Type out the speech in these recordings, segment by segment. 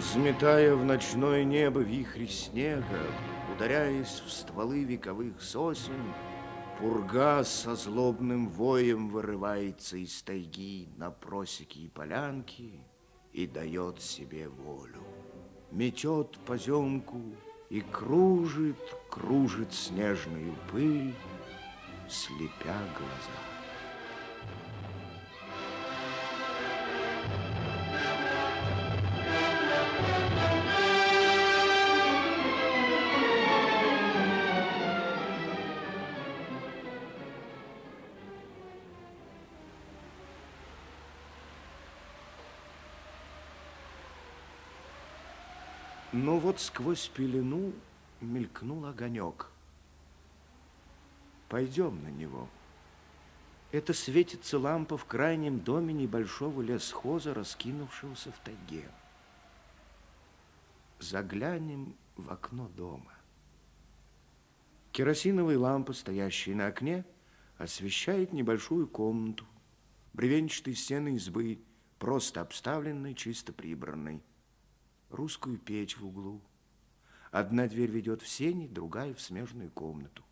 Взметая в ночное небо вихри снега, Ударяясь в стволы вековых сосен, Пурга со злобным воем вырывается из тайги на просеки и полянки и дает себе волю. Метет поземку и кружит, кружит снежную пыль, слепя глаза. Но вот сквозь пелену мелькнул огонек. Пойдем на него. Это светится лампа в крайнем доме небольшого лесхоза, раскинувшегося в тайге. Заглянем в окно дома. Керосиновая лампа, стоящая на окне, освещает небольшую комнату. Бревенчатые стены избы, просто обставленной, чисто прибранной русскую печь в углу. Одна дверь ведет в сени, другая в смежную комнату.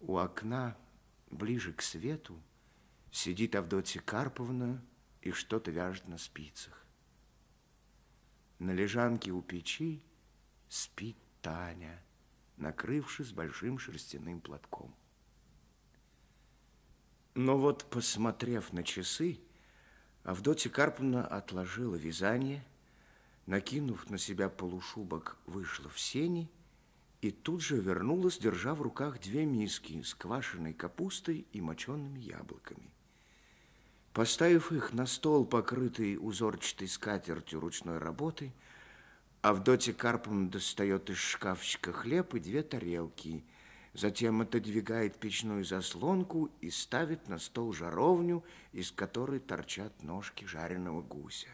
У окна, ближе к свету, сидит Авдотья Карповна и что-то вяжет на спицах. На лежанке у печи спит Таня, накрывшись большим шерстяным платком. Но вот, посмотрев на часы, Авдотья Карповна отложила вязание, накинув на себя полушубок, вышла в сени и тут же вернулась, держа в руках две миски с квашеной капустой и мочеными яблоками. Поставив их на стол, покрытый узорчатой скатертью ручной работы, Авдотья Карповна достает из шкафчика хлеб и две тарелки – Затем отодвигает печную заслонку и ставит на стол жаровню, из которой торчат ножки жареного гуся.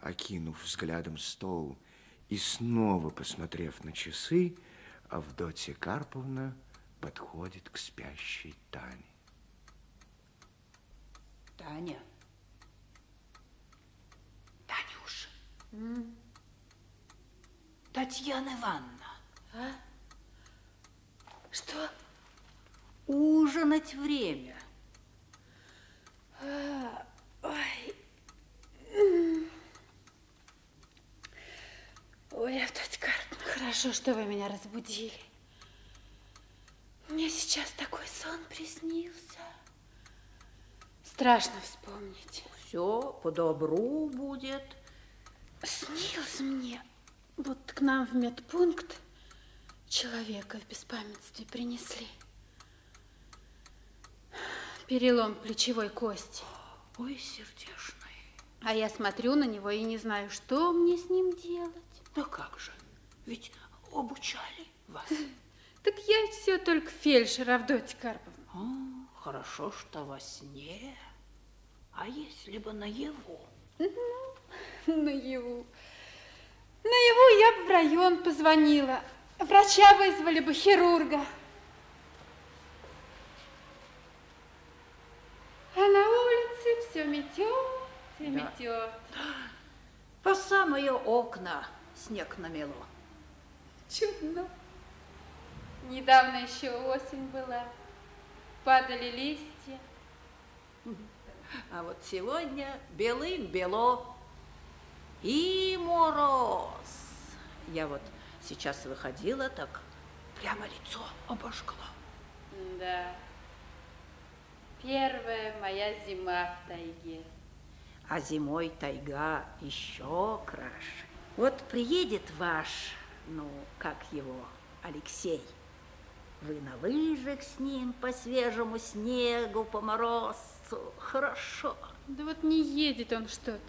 Окинув взглядом стол и снова посмотрев на часы, Авдотья Карповна подходит к спящей Тане. Таня. Танюша. М? Татьяна Ивановна. А? Что? Ужинать время. А, ой. Ой, Авдотья Карповна, хорошо, что вы меня разбудили. Мне сейчас такой сон приснился. Страшно вспомнить. Все по добру будет. Снился мне, вот к нам в медпункт человека в беспамятстве принесли. Перелом плечевой кости. Ой, сердечный. А я смотрю на него и не знаю, что мне с ним делать. Да как же, ведь обучали вас. Так я все только фельдшер Авдотья Карповна. А, хорошо, что во сне. А если бы наяву? Наяву. Наяву я бы в район позвонила. Врача вызвали бы, хирурга. А на улице все метет и Да. метет. По самые окна снег намело. Чудно. Недавно еще осень была. Падали листья. А вот сегодня белым-бело и мороз. Я вот сейчас выходила, так прямо лицо обожгло. Да. Первая моя зима в тайге. А зимой тайга еще краше. Вот приедет ваш, ну, как его, Алексей. Вы на лыжах с ним по свежему снегу, по морозцу. Хорошо. Да вот не едет он что-то.